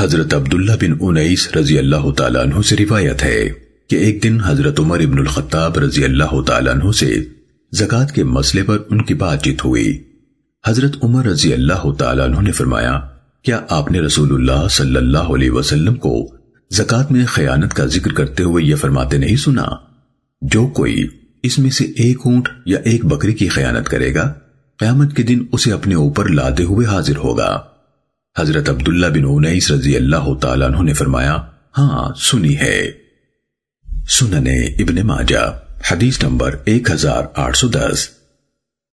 حضرت عبداللہ بن انیس رضی اللہ تعالیٰ عنہ سے روایت ہے کہ ایک دن حضرت عمر ابن الخطاب رضی اللہ تعالیٰ عنہ سے زکاة کے مسئلے پر ان کی بات چیت ہوئی۔ حضرت عمر رضی اللہ تعالیٰ عنہ نے فرمایا، کیا آپ نے رسول اللہ صلی اللہ علیہ وسلم کو زکاة میں خیانت کا ذکر کرتے ہوئے یہ فرماتے نہیں سنا؟ جو کوئی اس میں سے ایک اونٹ یا ایک بکری کی خیانت کرے گا، قیامت کے دن اسے اپنے اوپر لادے ہوئے حاضر ہوگا۔ حضرت عبداللہ بن اونیس رضی اللہ تعالیٰ عنہ نے فرمایا ہاں سنی ہے۔ سننے ابن ماجہ، حدیث نمبر 1810